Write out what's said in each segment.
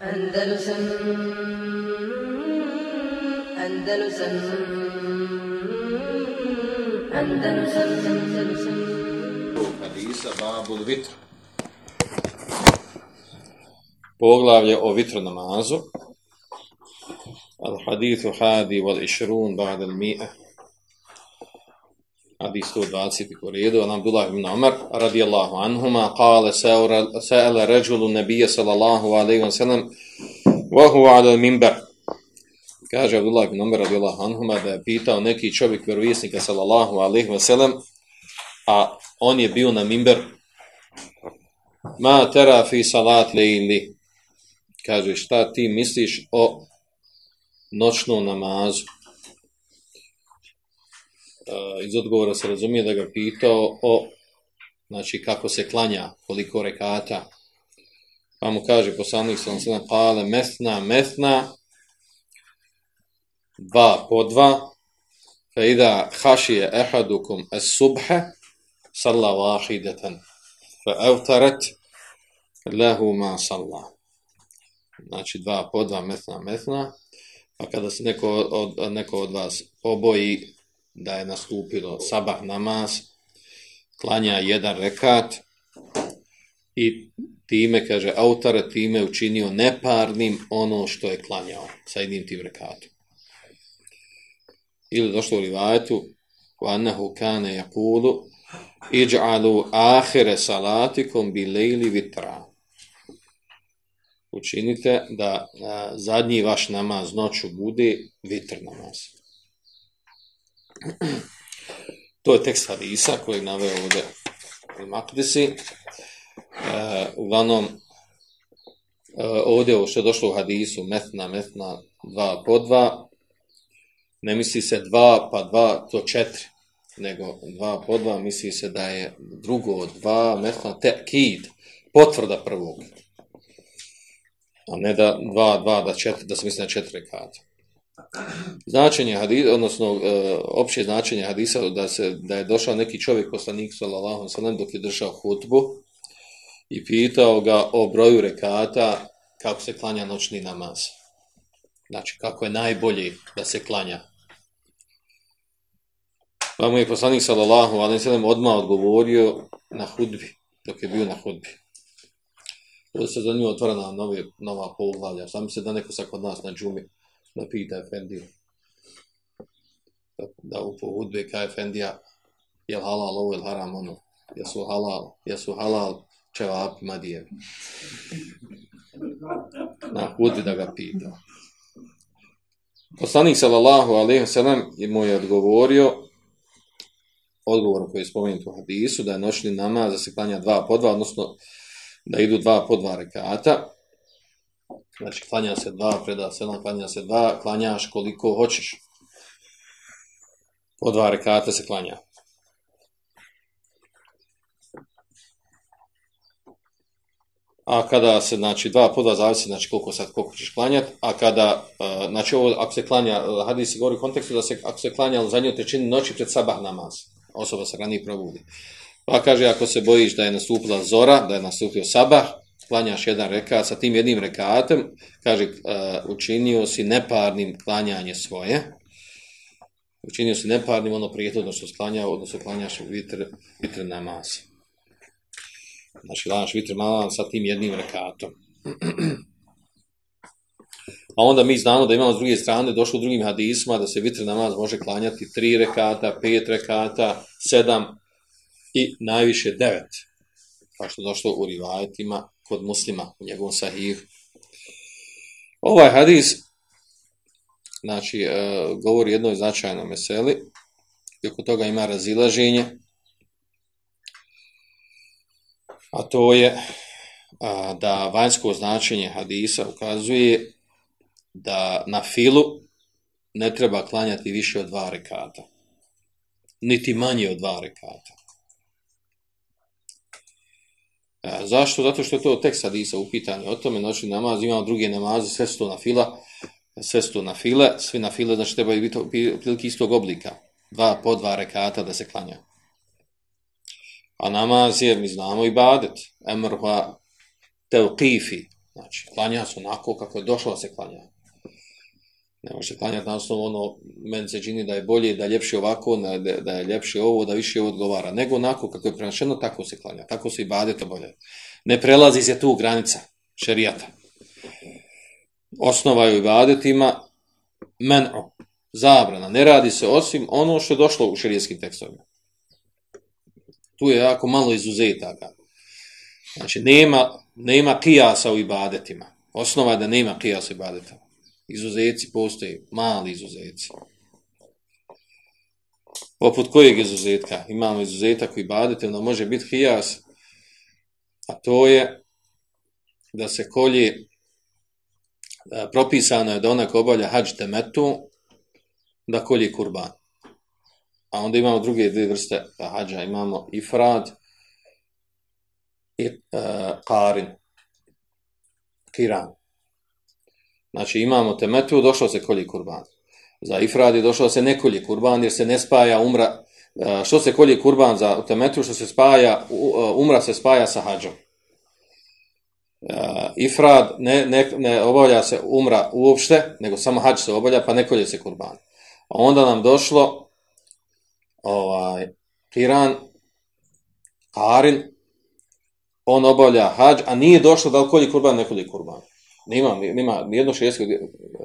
Andalusam Andalusam Andalusam Andalusam Hadisa babul vitr. Poglavlje o vitru namazu. Al hadithu hadi wal išrun ba'da al mi'ah. Hadis 120 po redu, an Abdullah ibn Umar radijallahu anhuma qala sa'ala ređulu nabiyya sallallahu alayhi wa sallam wa huwa ala al-minbar. Kaže Abdullah ibn Umar radijallahu anhuma da je pitao neki čovjek vjerovjesnika sallallahu alayhi wa sallam a on je bio na minber ma tara fi salat layli kaže šta ti misliš o noćnom namazu? Iz odgovora se razumije da ga pitao o znači kako se klanja, koliko rekata. Pa mu kaže poslanik sam se napale pale mesna mesna dva po dva fe ida hašije ehadukum es subhe, salla wahidatan fa evtaret lehu ma salla znači dva po dva mesna mesna pa kada se neko od, neko od vas oboji da je nastupilo sabah namaz, klanja jedan rekat i time, kaže autor, time učinio neparnim ono što je klanjao sa jednim tim rekatom. Ili došlo u rivajetu, وَأَنَّهُ كَانَ يَقُولُ إِجْعَلُوا آخِرَ صَلَاتِكُمْ بِلَيْلِ vitra. Učinite da a, zadnji vaš namaz noću bude vitr namaz. to je tekst hadisa koji je naveo ovdje u Makdisi. E, uglavnom, e, ovdje ovo što je došlo u hadisu, metna, metna, dva po dva, ne misli se dva pa dva, to četiri, nego dva po dva, misli se da je drugo dva, metna, te, kid, potvrda prvog. A ne da dva, dva, da četiri, da se misli na četiri kata značenje hadisa, odnosno e, opće značenje hadisa da se da je došao neki čovjek poslanik sallallahu alejhi ve sellem dok je držao hutbu i pitao ga o broju rekata kako se klanja noćni namaz. Znači kako je najbolji da se klanja. Pa mu je poslanik sallallahu alejhi ve sellem odmah odgovorio na hudbi dok je bio na hudbi. Ovo se za nju otvorena nove, nova poglavlja. Sam se da neko sa kod nas na džumi da pita Efendiju. Da, da u pohudbe ka Efendija je li halal ovo ili haram ono. Jesu halal, jesu halal čevap madijevi. Na hudbi da ga pita. Poslanik sallallahu alaihi sallam je mu je odgovorio odgovor koji je spomenut u hadisu da je noćni namaz da se klanja dva po dva, odnosno da idu dva po dva rekata Znači, klanja se dva, preda se klanja se dva, klanjaš koliko hoćeš. Po dva rekata se klanja. A kada se, znači, dva po dva zavisi, znači, koliko sad, koliko ćeš klanjati, a kada, uh, znači, ovo, ako se klanja, e, hadis se govori u kontekstu da se, ako se klanja zadnju trećinu noći pred sabah namaz, osoba se ranije probudi. Pa kaže, ako se bojiš da je nastupila zora, da je nastupio sabah, klanjaš jedan rekat sa tim jednim rekatom, kaže, e, učinio si neparnim klanjanje svoje, učinio si neparnim ono prijetodno što sklanjao, odnosno klanjaš vitr, vitr namaz. Znači, klanjaš vitr namaz sa tim jednim rekatom. A onda mi znamo da imamo s druge strane, došlo u drugim hadisma, da se vitr namaz može klanjati tri rekata, pet rekata, sedam i najviše devet. Kao što došlo u rivajetima, kod muslima u njegovom sahih. Ovaj hadis znači, e, govori jednoj značajnoj meseli i oko toga ima razilaženje a to je a, da vanjsko značenje hadisa ukazuje da na filu ne treba klanjati više od dva rekata niti manje od dva rekata E, zašto? Zato što je to tekst hadisa u pitanju o tome, znači namaz, imamo druge namaze, sve su to na fila, sve su to na file, svi na file, znači treba biti prilike istog oblika, dva po dva rekata da se klanja. A namaz je, mi znamo, i badet, emrha tevkifi, Znači, klanja se onako kako je došlo da se klanja. Ne može klanjati na osnovu ono, meni se čini da je bolje, da je ljepše ovako, da, da je ljepše ovo, da više ovo odgovara. Nego onako kako je prenašeno, tako se klanja. Tako se i badete bolje. Ne prelazi se tu granica šerijata. Osnova je u ibadetima men'u, zabrana. Ne radi se osim ono što je došlo u šerijskim tekstovima. Tu je jako malo izuzetaka. Znači, nema, nema kijasa u ibadetima. Osnova je da nema kijasa u ibadetima. Izuzeci postoje, mali izuzeci. Poput kojeg izuzetka? Imamo izuzetak u ono može biti hijas, a to je da se kolje e, propisano je da ona ko obavlja hađ temetu, da kolje kurban. A onda imamo druge dvije vrste hađa. Imamo ifrad i e, karin. Kiran. Znači imamo temetu, došlo se kolji kurban. Za ifrad je došlo se nekolje kurban jer se ne spaja umra. E, što se kolji kurban za temetu, što se spaja, e, umra se spaja sa hađom. E, ifrad ne, ne, ne obavlja se umra uopšte, nego samo hađ se obavlja, pa ne kolje se kurban. A onda nam došlo ovaj, Kiran, Karin, on obavlja hađ, a nije došlo da li kolji kurban, ne kolji kurban. Nema, nema nijedno šesko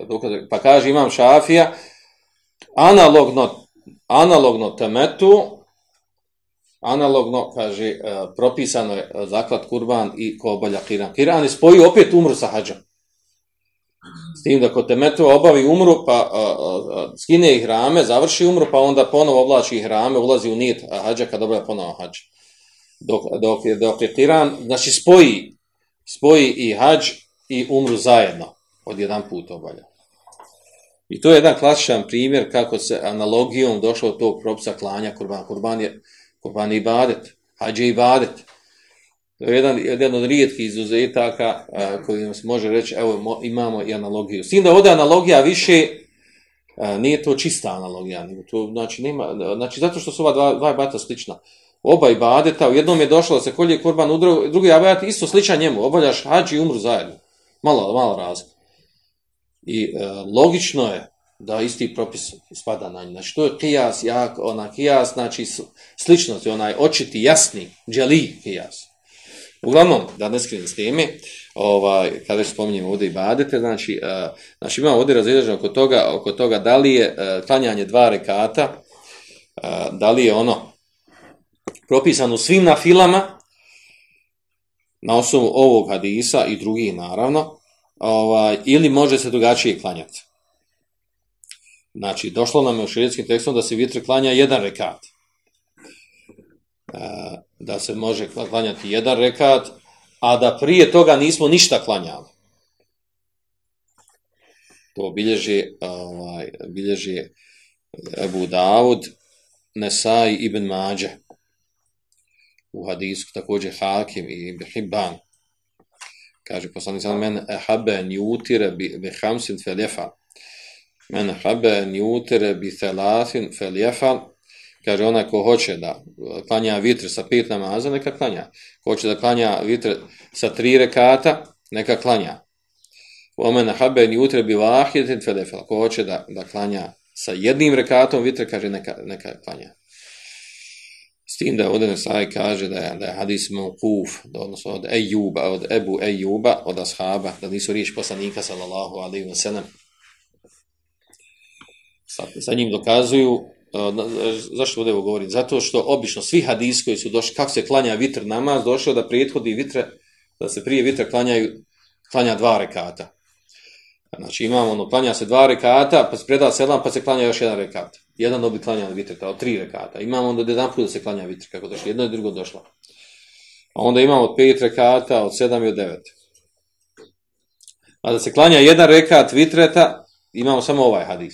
dokaze. Pa kaže, imam šafija, analogno, analogno temetu, analogno, kaže, e, propisano je e, zaklad kurban i kobalja Kiran. Kiran je spojio opet umru sa hađom. S tim da kod temetu obavi umru, pa a, a, skine ih rame, završi umru, pa onda ponovo oblači ih rame, ulazi u nit hađa kad obavlja ponovo hađa. Dok, dok, je, dok je kiran, znači spoji, spoji i hađ i umru zajedno, od jedan put obalja. I to je jedan klasičan primjer kako se analogijom došlo od tog propisa klanja kurban. Kurban je, kurban i ibadet, hađe i badet. To je jedan, jedan od rijetkih izuzetaka koji se može reći, evo mo, imamo i analogiju. S tim da ovdje analogija više a, nije to čista analogija. To, znači, nema, znači, zato što su ova dva, dva bata slična. Oba ibadeta, u jednom je došlo da se kolje kurban, u drugi, drugi ibadet isto sličan njemu. Obavljaš hađ i umru zajedno. Malo, malo razlika. I e, logično je da isti propis spada na njih. Znači, to je kijas, jak, ona kijas, znači sličnost, onaj očiti, jasni, dželi kijas. Uglavnom, da ne skrinem s teme, ovaj, kada već spominjemo ovdje i badete, znači, e, znači imamo ovdje razređeno oko toga, oko toga da li je e, klanjanje dva rekata, e, da li je ono propisano svim na filama, na osnovu ovog hadisa i drugih naravno, ovaj, ili može se drugačije klanjati. Znači, došlo nam je u širijetskim tekstom da se vitr klanja jedan rekat e, da se može klanjati jedan rekat, a da prije toga nismo ništa klanjali. To bilježi, ovaj, bilježi Ebu Davud, Nesai ibn Mađe, u hadisku također Hakim i Ibn Hibban. Kaže poslanik sallam, men ehabe njutire bi, bi hamsin feljefa. Men ehabe njutire bi telatin feljefa. kaže ona ko hoće da klanja vitre sa pet namaza, neka klanja. Ko hoće da klanja vitre sa tri rekata, neka klanja. Omen haben jutre bi vahidatin fedefel. Ko hoće da, da klanja sa jednim rekatom vitre, kaže neka, neka klanja. S tim da ovdje Nesaj kaže da je, da je hadis mokuf, odnosno od Ejuba, od Ebu Ejuba, od ashaba, da nisu riječ poslanika, sallallahu alaihi wa sallam. Sa, sa njim dokazuju e, zašto ovdje ovo govorim? Zato što obično svi hadis koji su došli, kako se klanja vitr namaz, došlo da prijethodi vitre, da se prije vitra klanjaju, klanja dva rekata. Znači imamo ono, klanja se dva rekata, pa se preda selam, pa se klanja još jedan rekat. Jedan dobi klanjan vitr, od tri rekata. Imamo onda jedan put da se klanja vitr, kako došlo, jedno i drugo došlo. A onda imamo od pet rekata, od sedam i od devet. A da se klanja jedan rekat vitreta, imamo samo ovaj hadis.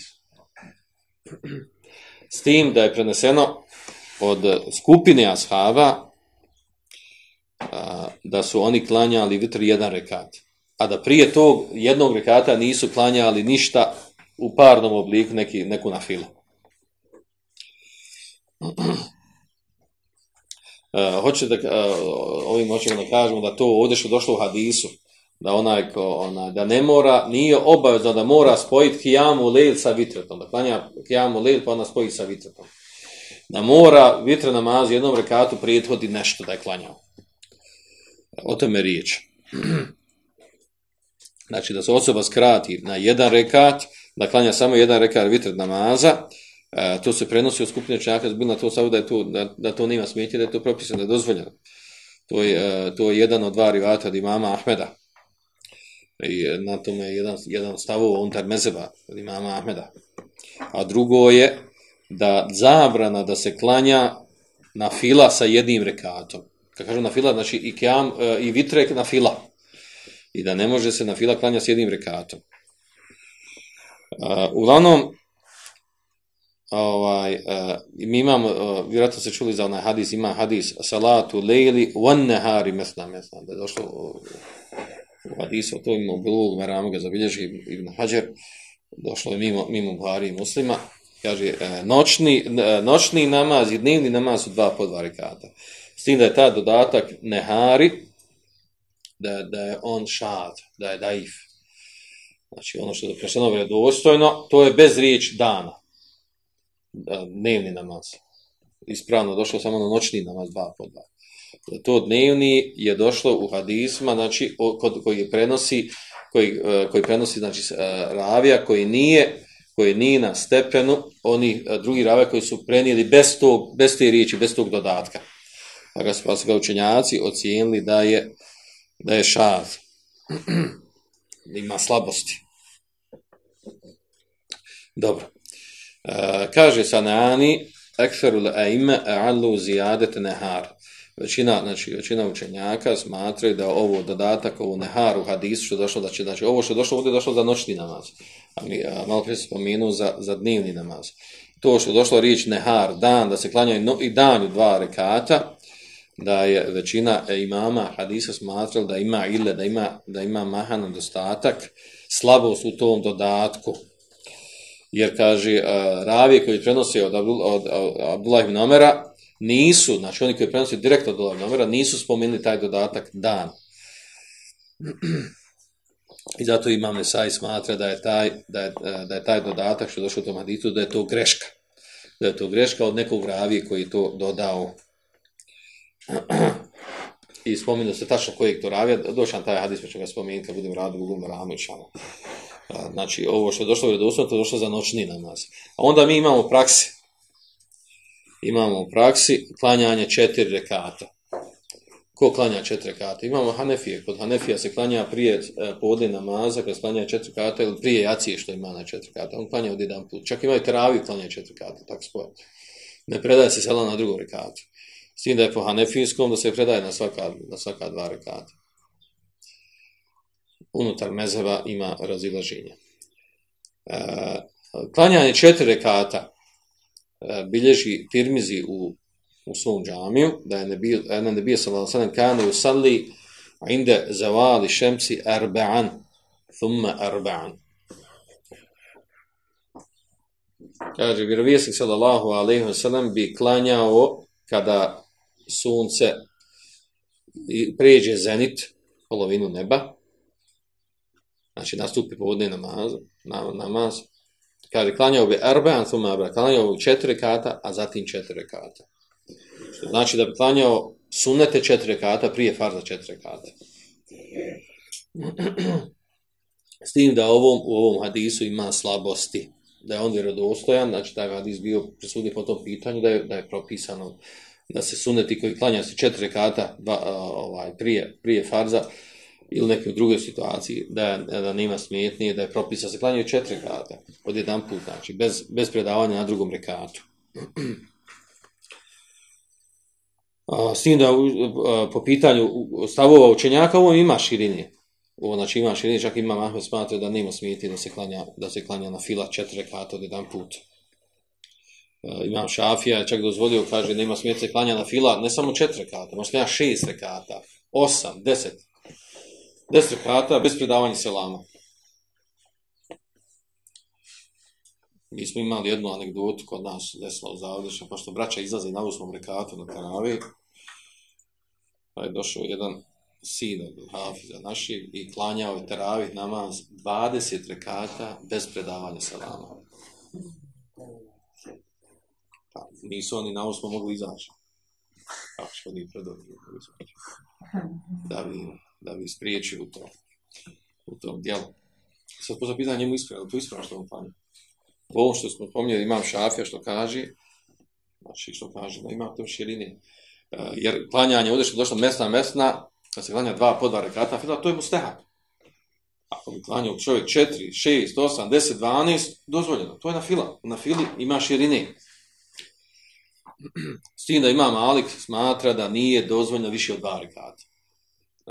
S tim da je preneseno od skupine ashaba da su oni klanjali vitr jedan rekat. A da prije tog jednog rekata nisu klanjali ništa u parnom obliku neki, neku na filu. Uh, hoće da uh, ovim hoćemo da kažemo da to ovdje što došlo u hadisu da onaj ko, ona, da ne mora, nije obavezno da mora spojiti kijamu lejl sa vitretom, da klanja kijamu lejl pa ona spoji sa vitretom. Da mora vitre namaz jednom rekatu prijethodi nešto da je klanjao. O tome riječ. Znači da se osoba skrati na jedan rekat, da klanja samo jedan rekat vitret namaza, to se prenosi od skupine čaka, na to samo da, je to, da, da to nema smetje, da je to propisano, da je dozvoljeno. To je, to je jedan od dva rivata od imama Ahmeda. I e, na tome je jedan, jedan stavo unutar mezeba od imama Ahmeda. A drugo je da zabrana da se klanja na fila sa jednim rekatom. Kad kažem na fila, znači i, kiam e, i vitrek na fila. I da ne može se na fila klanja s jednim rekatom. Uh, uglavnom, ovaj, uh, mi imamo, uh, vjerojatno se čuli za onaj hadis, ima hadis salatu lejli wan nehari mesna mesna, da je došlo uh, u hadisu, to imamo bilo u meramu ga zabilježi Ibn Hajar, došlo je mimo, mimo Buhari i muslima, kaže, uh, noćni, uh, noćni namaz i dnevni namaz su dva po dva rekata. S tim da je ta dodatak nehari, da, da je on šad, da je daif. Znači ono što je doprešeno vredostojno, to je bez riječ dana. Dnevni namaz. Ispravno došlo samo na noćni namaz, dva po dva. To dnevni je došlo u hadisma, znači kod, koji prenosi koji, e, koji prenosi znači e, ravija koji nije koji nije na stepenu oni e, drugi ravija koji su prenijeli bez tog bez te riječi bez tog dodatka pa ga su pa ga učenjaci ocijenili da je da je šaz ima slabosti dobro Eh, kaže Sanani ekferul aime a'allu zijadet nehar većina, znači, većina učenjaka smatraju da ovo dodatak, ovo nehar u hadisu što došlo, da će, znači ovo što došlo, ovdje je došlo za noćni namaz. A mi a, malo prije spominu za, za dnevni namaz. To što je došlo riječ nehar, dan, da se klanjaju no, i danju dva rekata, da je većina e, imama hadisa smatrala da ima ile, da ima, da ima mahan dostatak, slabost u tom dodatku. Jer kaže, ravije koji prenosi od, Abdul, od, od Abdullah ibn Omera, nisu, znači oni koji prenose direktno od Abdullah ibn Omera, nisu spomenuli taj dodatak dan. I zato imam Nesaj smatra da je taj, da je, e, da je taj dodatak što je došao u tom haditu, da je to greška. Da je to greška od nekog ravije koji to dodao i spominu se tačno kojeg to ravija, došao taj hadis, pa ću ga spomenuti kad budem radio u Gulma Ramićama. Znači, ovo što je došlo u redosno, to je došlo za noćni namaz. A onda mi imamo praksi, imamo u praksi klanjanje četiri rekata. Ko klanja četiri rekata? Imamo Hanefije. Kod Hanefija se klanja prije e, podne namaza, kad se klanja četiri rekata, ili prije jacije što ima na četiri rekata. On klanja od jedan put. Čak imaju teraviju klanja četiri rekata, tako spoje. Ne predaje se sela na drugom rekatu. S tim da je po hanefijskom da se predaje na svaka, na svaka dva rekata. Unutar mezeva ima razilaženje. E, klanjanje četiri rekata e, bilježi firmizi u, u svom džamiju, da je nebi, ena nebija sallallahu sallam kanu usalli inde zavali šemsi arba'an, thumma arba'an. Kaže, vjerovijesnik sallallahu alaihi wa sallam bi klanjao kada sunce pređe zenit, polovinu neba, znači nastupi povodne namaz, namaz, kaže, klanjao bi erbean thumabra, klanjao bi četiri kata, a zatim četiri kata. Što znači da bi klanjao sunete četiri kata prije farza četiri kata. S tim da ovom, u ovom hadisu ima slabosti, da je on vjerodostojan, znači da je hadis bio presudni po tom pitanju, da je, da je propisano da se suneti koji klanja se četiri rekata dva, ovaj, prije, prije farza ili neke druge situacije, da, da nema smetnije, da je propisa se klanjaju četiri rekata od jedan put, znači bez, bez predavanja na drugom rekatu. A, s tim da a, po pitanju stavova učenjaka ovo ima širine. Ovo znači ima širine, čak ima Mahmed smatra da nema smetnije da se klanja, da se klanja na fila četiri rekata od jedan put. Imam šafija je čak dozvolio, kaže, nema smjece klanja na fila, ne samo četiri rekata, možda klanja šest rekata, osam, deset. Deset rekata, bez predavanja selama. Mi smo imali jednu anegdotu kod nas, desno u zavodničnom, pošto braća izlaze na usmom rekatu na kanavi, pa je došao jedan sin od Hafiza našeg i klanjao je teravih namaz 20 rekata bez predavanja salama. Pa, nisu oni na osmo mogli izaći. Kako što nije predobili da bi, da bi spriječi u to, u tom dijelu. Sad poza pitanje njemu ispravno, to ispravno što on klanja. Ovo što smo pomijeli imam šafija što kaže, znači što kaže, da ima to širine, uh, jer klanjanje, ovdje što došlo mesna, mesna, kad se klanja dva po dva rekata, fila, to je mu stehak. Ako bi klanjao čovjek 4, 6, 8, 10, 12, dozvoljeno. To je na fila. Na fili ima širine. S tim da ima Malik smatra da nije dozvoljeno više od dva rekata.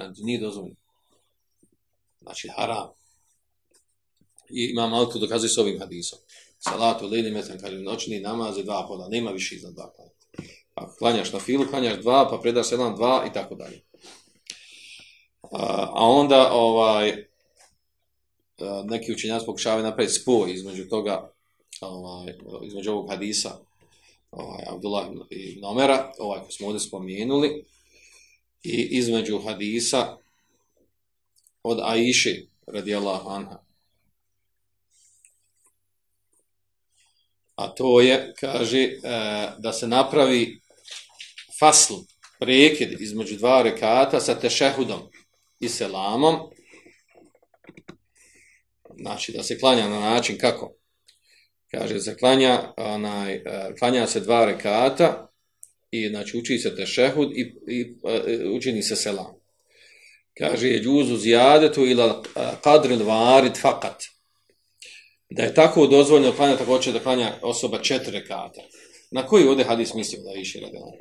Znači, nije dozvoljeno. Znači, haram. I imam Malik to dokazuje s ovim hadisom. Salatu, lini, metan, kaže, noćni namaz je dva poda, Nema više iznad dva pola. Ako pa klanjaš na filu, klanjaš dva, pa predaš selam dva i tako dalje. A onda ovaj e, neki učenjaci pokušavaju napraviti spoj između toga ovaj između ovog hadisa ovaj Abdullah i Nomera, ovaj koji smo ovdje spomenuli i između hadisa od Aiše radijallahu anha. A to je, kaže, e, da se napravi fasl, prekid između dva rekata sa tešehudom i selamom, znači da se klanja na način kako? Kaže, se klanja, onaj, e, klanja se dva rekata i znači uči se tešehud i, i uh, učini se selam. Kaže, je džuzu zijadetu ila e, kadril varid fakat. Da je tako dozvoljno klanja, tako hoće da klanja osoba četiri rekata. Na koji ovdje hadis mislio da je iši radila?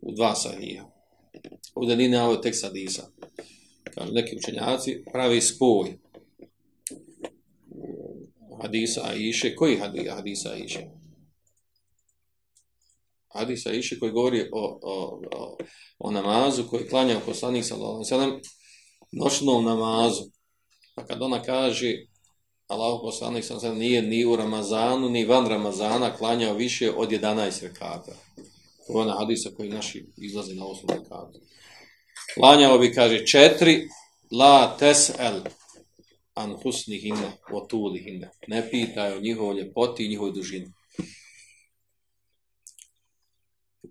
U dva sahija. Ovdje nije navio tekst hadisa Kaže, neki učenjaci, pravi spoj hadisa Aisha, koji hadisa Aisha? Hadisa Aisha koji govori o, o, o, o namazu koji klanja u poslanih sallallahu sallam, noćnom namazu. Pa kad ona kaže, Allah poslanik sallallahu nije ni u Ramazanu, ni van Ramazana klanjao više od 11 rekata. To je ona hadisa koji naši izlazi na osnovu rekata. Klanjao bi, kaže, četiri, la tes'el an husnihinne, o tulihinne. Ne pitaj o njihovoj ljepoti i njihovoj dužini.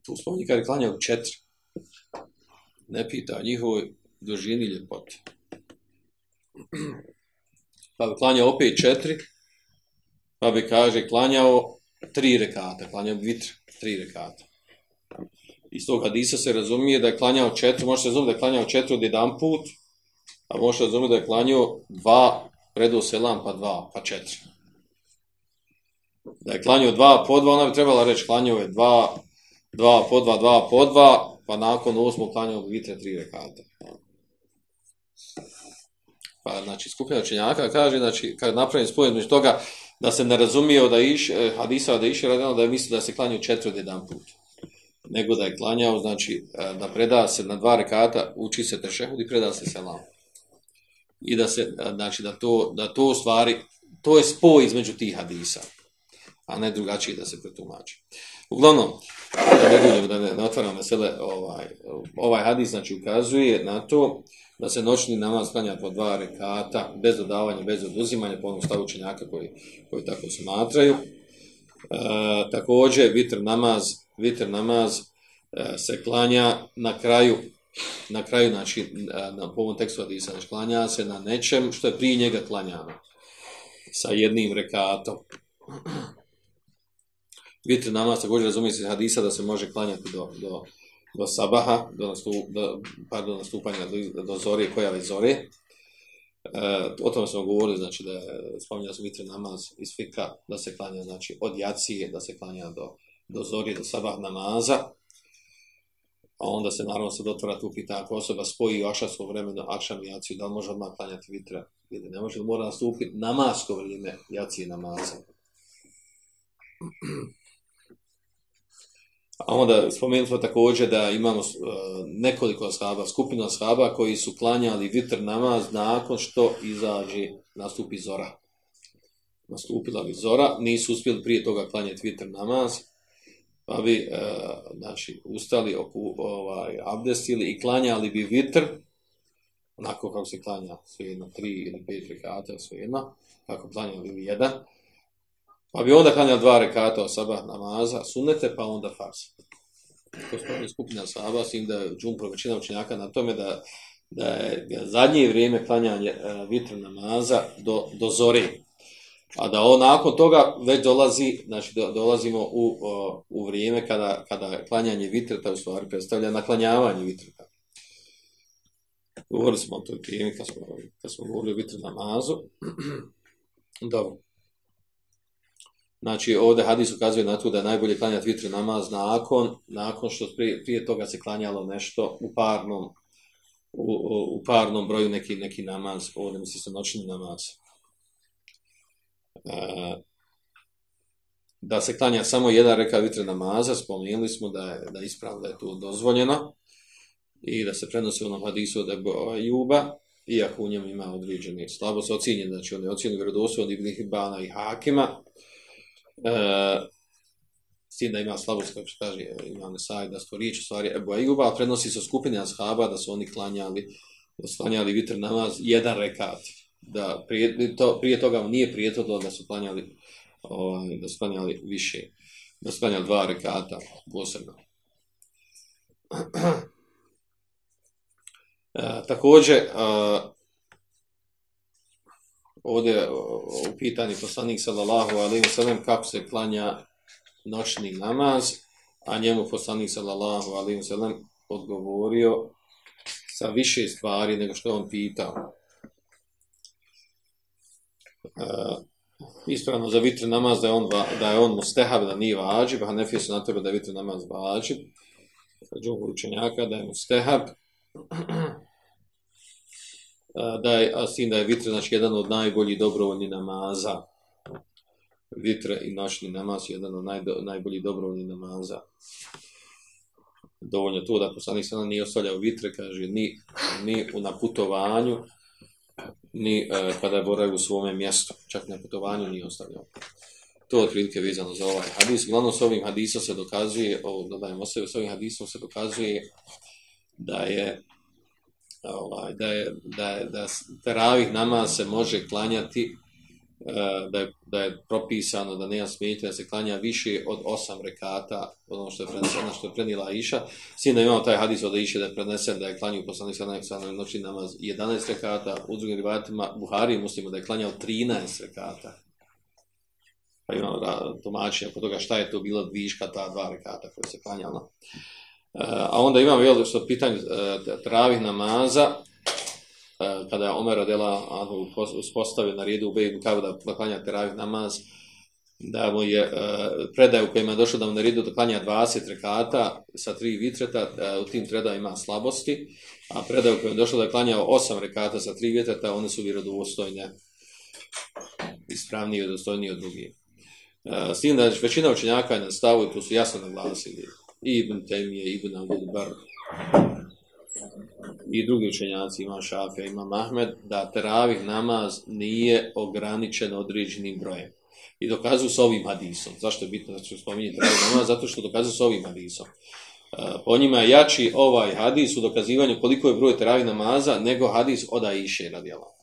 Tu spominje kada je klanjao četiri. Ne pita o njihovoj dužini i ljepoti. Pa bi klanjao opet četiri, pa bi, kaže, klanjao tri rekata, klanjao bi vitr, tri rekata iz tog hadisa se razumije da je klanjao četiri, može se razumije da je klanjao četiri od jedan put, a može se razumije da je klanjao dva, predo selam, pa dva, pa četiri. Da je klanjao dva po dva, ona bi trebala reći klanjao je dva, dva po dva, dva po dva, pa nakon osmog klanjao bi vitre tri rekata. Pa, znači, skupina učenjaka kaže, znači, kad napravim spojen među toga, da se ne razumije da iš, eh, hadisa da iše radilo, ono da je mislio da se klanjao četiri od jedan put nego da je klanjao, znači eh, da preda se na dva rekata, uči se tešehud i preda se selam. I da se, eh, znači da to, da to stvari, to je spoj između tih hadisa, a ne drugačije da se pretumači. Uglavnom, da ne budemo, da ne, ne otvaram vesele, ovaj, ovaj hadis znači ukazuje na to da se noćni namaz klanja po dva rekata, bez dodavanja, bez oduzimanja, po onom stavu činjaka koji, koji tako smatraju. E, također, vitr namaz, vitr namaz e, se klanja na kraju, na kraju, znači, e, na, na ovom tekstu Hadisa, znači, klanja se na nečem što je prije njega klanjano, sa jednim rekatom. Vitri namaz također razumije se Hadisa da se može klanjati do, do, do sabaha, do, nastup, do, pardon, nastupanja do, do zore, pojave zore. E, o tome smo govorili, znači da je spominjao sam namaz iz fika, da se klanja znači, od jacije, da se klanja do, do zori, do sabah namaza, a onda se naravno se dotvara tu pita ako osoba spoji ašasko vremeno, akšam i jaciju, da li može odmah klanjati vitra ili ne može, mora nastupiti namasko vrijeme jacije namaza. A onda spomenuli smo također da imamo uh, nekoliko ashaba, skupina ashaba koji su klanjali vitr namaz nakon što izađe, nastupi zora. Nastupila bi zora, nisu uspjeli prije toga klanjati vitr namaz, pa bi uh, znači, ustali, oku, ovaj, abdestili i klanjali bi vitr, onako kako se klanja svejedno, tri ili pet rekata, svejedno, kako klanjali ili jedan, pa bi onda klanjao dva rekata od sabah namaza, sunete, pa onda farz. To je skupina sahaba, s tim da je džumpro većina učenjaka na tome da, da je zadnje vrijeme klanjanje e, vitra vitr namaza do, do zore. A da on nakon toga već dolazi, znači do, dolazimo u, o, u vrijeme kada, kada klanjanje vitreta u stvari predstavlja naklanjavanje vitreta. Govorili smo o toj temi kad smo, kad smo govorili o vitr namazu. Dobro. Znači, ovdje hadis ukazuje na to da je najbolje klanjati vitri namaz nakon, nakon što prije, prije toga se klanjalo nešto u parnom, u, u parnom broju neki, neki namaz, ovdje misli se noćni namaz. E, da se klanja samo jedan reka vitre namaza, spomenuli smo da je, da je ispravno da je to dozvoljeno i da se prenosi u onom hadisu od Juba, iako u njemu ima određene slabost, ocjenjen, znači on je ocjenjen vjerodosvo od Ibn Hibana i Hakima, e, s tim da ima slabost, kako što kaže, ima Nesaj, da su riječi stvari Ebu Ajuba, prenosi se skupine ashaba da su oni klanjali, da su klanjali vitr namaz, jedan rekat, da prije, to, prije toga nije prijetodilo da su klanjali, ovaj, da su klanjali više, da su klanjali dva rekata, posebno. E, također, e, ovdje e, u pitanju poslanik sallallahu alaihi wasallam kako se klanja noćni namaz, a njemu poslanik sallallahu alaihi wasallam odgovorio sa više stvari nego što on pitao. Uh, ispravno za vitr namaz da je on, da je on mustehab, da nije vađib, a nefije su na tebe da je vitr namaz vađib, džuhu učenjaka da je mustehab, da je, a s tim da je vitr znači, jedan od najboljih dobrovoljnih namaza. Vitr i noćni namaz je jedan od naj, najboljih dobrovoljnih namaza. Dovoljno to da poslanik sada nije ostavljao vitre, kaže, ni, ni u naputovanju, ni e, pa kada je boravio u svome mjestu, čak na putovanju nije ostavljao. To je otprilike vezano za ovaj hadis. Glavno s ovim hadisom se dokazuje, ovo dodajem, se, s ovim hadisom se dokazuje da je ovaj, da je da je da teravih namaz se može klanjati e, da je, da je propisano da nema smetnje da se klanja više od osam rekata ono što je preneseno što je prenila Iša sin da imamo taj hadis od Iše da je prenesen da je klanjao poslanik sa na noći namaz 11 rekata u drugim rivajatima Buhari muslimo da je klanjao 13 rekata. Pa imamo da tumačenje oko toga šta je to bilo viška ta dva rekata koje se klanjalo ono. A onda imamo jel, što pitanje e, travih namaza, e, kada je Omer Adela uspostavio na redu u Bejbu kao da klanja travih namaz, da mu je e, predaj u kojima je došlo da mu na redu da klanja 20 rekata sa tri vitreta, u tim treda ima slabosti, a predaj u kojima je došlo da je klanjao 8 rekata sa tri vitreta, one su vjerodostojne, ispravnije i dostojnije od drugih. S tim da većina učenjaka je na stavu i tu su jasno naglasili i Ibn Temije, Ibn Abdul Bar i drugi učenjaci, ima Šafija, ima Mahmed, da teravih namaz nije ograničen određenim brojem. I dokazuju s ovim hadisom. Zašto je bitno da ću spominjati teravih namaz? Zato što dokazuju s ovim hadisom. E, po njima je jači ovaj hadis u dokazivanju koliko je broj teravih namaza nego hadis od Aiše radijala.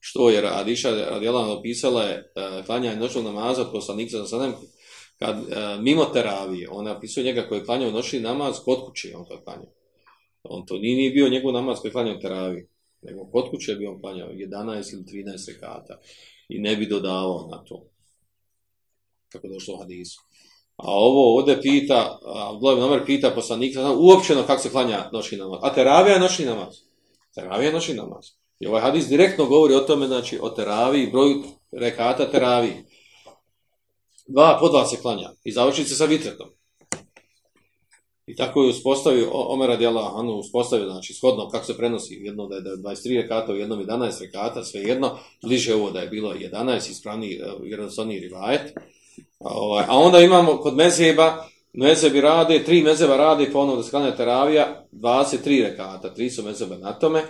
Što je Adiša radijala napisala je e, klanjanje noćnog namaza od poslanika za sadem kad e, mimo teravije, on napisuje njega koji je klanjao noćni namaz kod kuće, on to je klanjao. On to nije, nije bio njegov namaz koji je klanjao teravije, nego kod kuće je bio on klanjao 11 ili 13 rekata i ne bi dodavao na to. Kako došlo u hadisu. A ovo ovdje pita, Abdullah Omer pita poslanika, uopćeno kako se klanja noćni namaz. A teravija je noćni namaz. Teravija je noćni namaz. I ovaj hadis direktno govori o tome, znači, o teraviji, broju rekata teraviji dva po dva se klanja i završi se sa vitretom. I tako je uspostavio, Omer radijallahu Anu uspostavio, znači shodno kako se prenosi, jedno da je 23 rekata, u jednom 11 rekata, sve jedno, bliže ovo da je bilo 11, ispravni, e, jednostavni rivajet. Ovaj, a onda imamo kod mezeba, mezebi rade, tri mezeba rade, ponovno da se klanja teravija, 23 rekata, tri su mezeba na tome,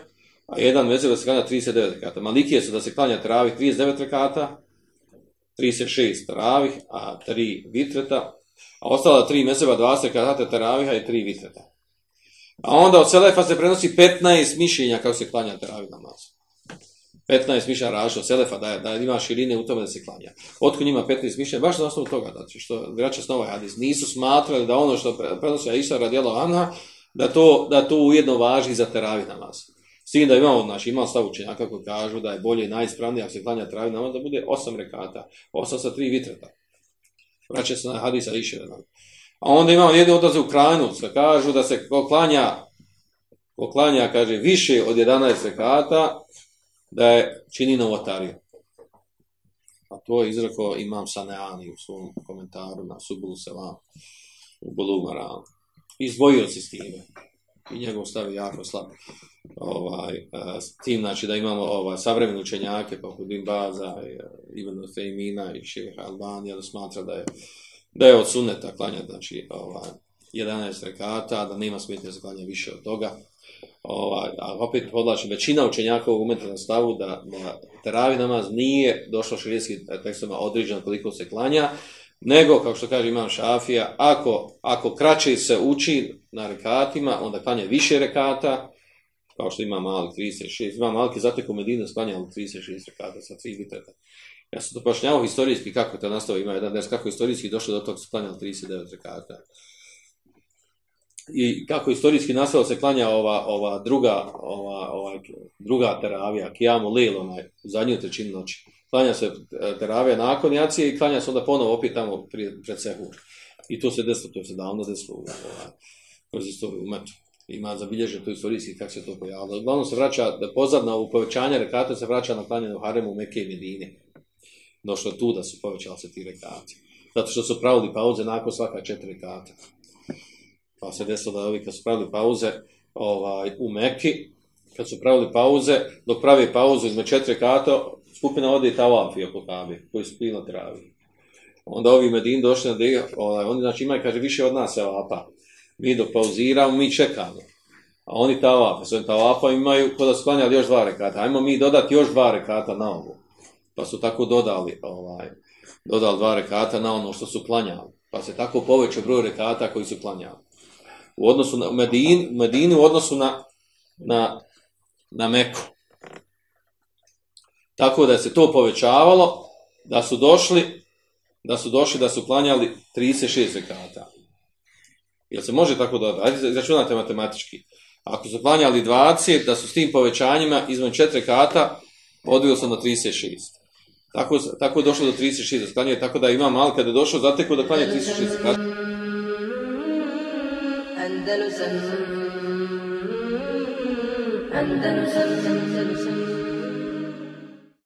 a jedan mezeba da se klanja 39 rekata. Malikije su da se klanja teravija 39 rekata, 36 teravih, a 3 vitreta, A ostala 3 meseba 20 rekata teraviha i 3 vitreta. A onda od Selefa se prenosi 15 mišljenja kako se klanja teravih namaz. 15 mišljenja različno od Selefa da, da ima širine u tome da se klanja. Otko njima 15 mišljenja? Baš na osnovu toga, znači što vraća s novoj hadis. Nisu smatrali da ono što prenosi Aisha radijela Anha, da to, da to ujedno važi za teravih namaz. S tim da imamo, znači imamo stav učenjaka koji kažu da je bolje i najispravnije ako se klanja travi namaz da bude 8 rekata, 8 sa 3 vitreta. Vraća se na hadisa Aisha A onda imamo jednu odlaze u krajnu, da kažu da se klanja, klanja, kaže, više od 11 rekata, da je čini novotariju. A to je izrako imam Saneani u svom komentaru na Subulu Selam, u Bulumaran. Izdvojio se s time. I njegov stav je jako slab. Ovaj, s tim, znači, da imamo ovaj, savremeni učenjake, poput Dimbaza, e, Ibn Fejmina i Šeha Albanija, da smatra da je da je od sunneta klanja, znači, ovaj, 11 rekata, da nema smetnje za klanja više od toga. Ovaj, a opet podlačim, većina učenjaka ovog momenta na stavu da, da teravi namaz nije došlo širijskim e, tekstovima određeno koliko se klanja, nego, kao što kaže imam Šafija, ako, ako kraće se uči na rekatima, onda klanja više rekata, kao što ima mali 36, ima mali zatek u Medinu sklanja 36 rekata sa 3 viteta. Ja sam to pošnjavao historijski kako to nastao, ima jedan des, kako historijski došlo do tog sklanja 39 rekata. I kako historijski nastao se klanja ova, ova druga ova, ova, druga teravija, Kijamu Lil, onaj, u zadnju trećinu noći. Klanja se e, terave nakon jacije i klanja se onda ponovo opet tamo prije, pred Sehur. I to se desilo, to se davno desilo ovaj, kroz istoriju umetu. Ima zabilježen to istorijski kako se to pojavilo. Uglavnom se vraća, da pozadna u povećanje rekata se vraća na klanje u Haremu, Mekke i Medine došlo tu da su povećali se ti rekati. Zato što su pravili pauze nakon svaka četiri rekata. Pa se desilo da ovi kad su pravili pauze ovaj, u Mekki, kad su pravili pauze, dok pravi pauzu izme četiri rekata, skupina ode i tavafi oko kabe, koji su pili na travi. Onda ovi Medin došli na dio, ovaj, oni znači imaju, kaže, više od nas evapa. Mi dok pauziramo, mi čekamo. A oni tavafa, svojim tavafa imaju, kod da sklanjali još dva rekata. Ajmo mi dodati još dva rekata na ovo. pa su tako dodali ovaj dodali dva rekata na ono što su klanjali pa se tako povećao broj rekata koji su klanjali u odnosu na Medin, Medinu u odnosu na na na Meku tako da se to povećavalo da su došli da su došli da su klanjali 36 rekata jel se može tako da ajde začunate matematički. Ako su klanjali 20 da su s tim povećanjima izvan 4 rekata odvio sam na 36 Tako, tako je došlo do 36 da sklanjuje, tako da ima mal kada je došao, zateko da klanje 36 rekata. Andalusam. Andalusam. Andalusam.